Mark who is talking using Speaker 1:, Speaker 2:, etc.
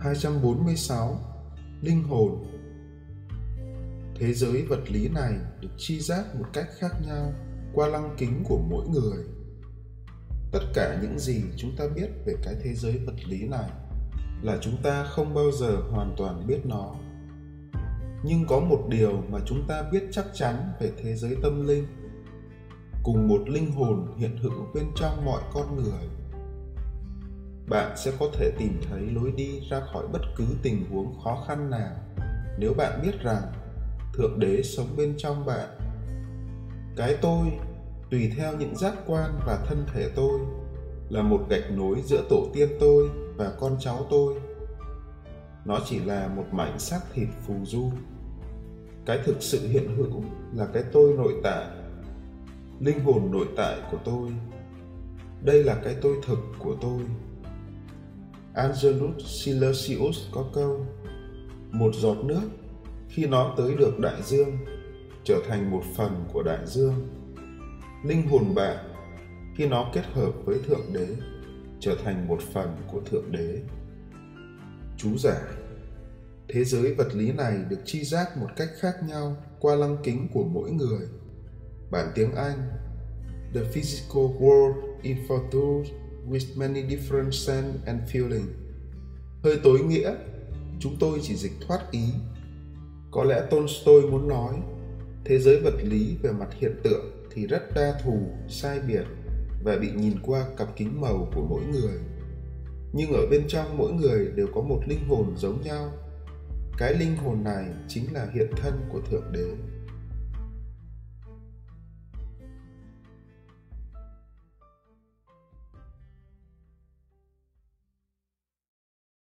Speaker 1: 246 Linh hồn Thế giới vật lý này được chi giác một cách khác nhau qua lăng kính của mỗi người. Tất cả những gì chúng ta biết về cái thế giới vật lý này là chúng ta không bao giờ hoàn toàn biết nó. Nhưng có một điều mà chúng ta biết chắc chắn về thế giới tâm linh. Cùng một linh hồn hiện hữu bên trong mọi con người bạn sẽ có thể tìm thấy lối đi ra khỏi bất cứ tình huống khó khăn nào nếu bạn biết rằng thượng đế sống bên trong bạn. Cái tôi, tùy theo những giác quan và thân thể tôi, là một gạch nối giữa tổ tiên tôi và con cháu tôi. Nó chỉ là một mảnh xác thịt phù du. Cái thực sự hiện hữu là cái tôi nội tại, linh hồn nội tại của tôi. Đây là cái tôi thực của tôi. Angelus Silesius có câu, Một giọt nước khi nó tới được đại dương trở thành một phần của đại dương. Linh hồn bạn khi nó kết hợp với Thượng Đế trở thành một phần của Thượng Đế. Chú giải Thế giới vật lý này được chi giác một cách khác nhau qua lăng kính của mỗi người. Bản tiếng Anh, The physical world in photos with many different sense and feeling. Hơi tối nghĩa, chúng tôi chỉ dịch thoát ý. Có lẽ Tolstoy muốn nói, thế giới vật lý về mặt hiện tượng thì rất đa thù, sai biệt và bị nhìn qua cặp kính màu của mỗi người. Nhưng ở bên trong mỗi người đều có một linh hồn giống nhau. Cái linh hồn này chính là hiện thân của Thượng Đế.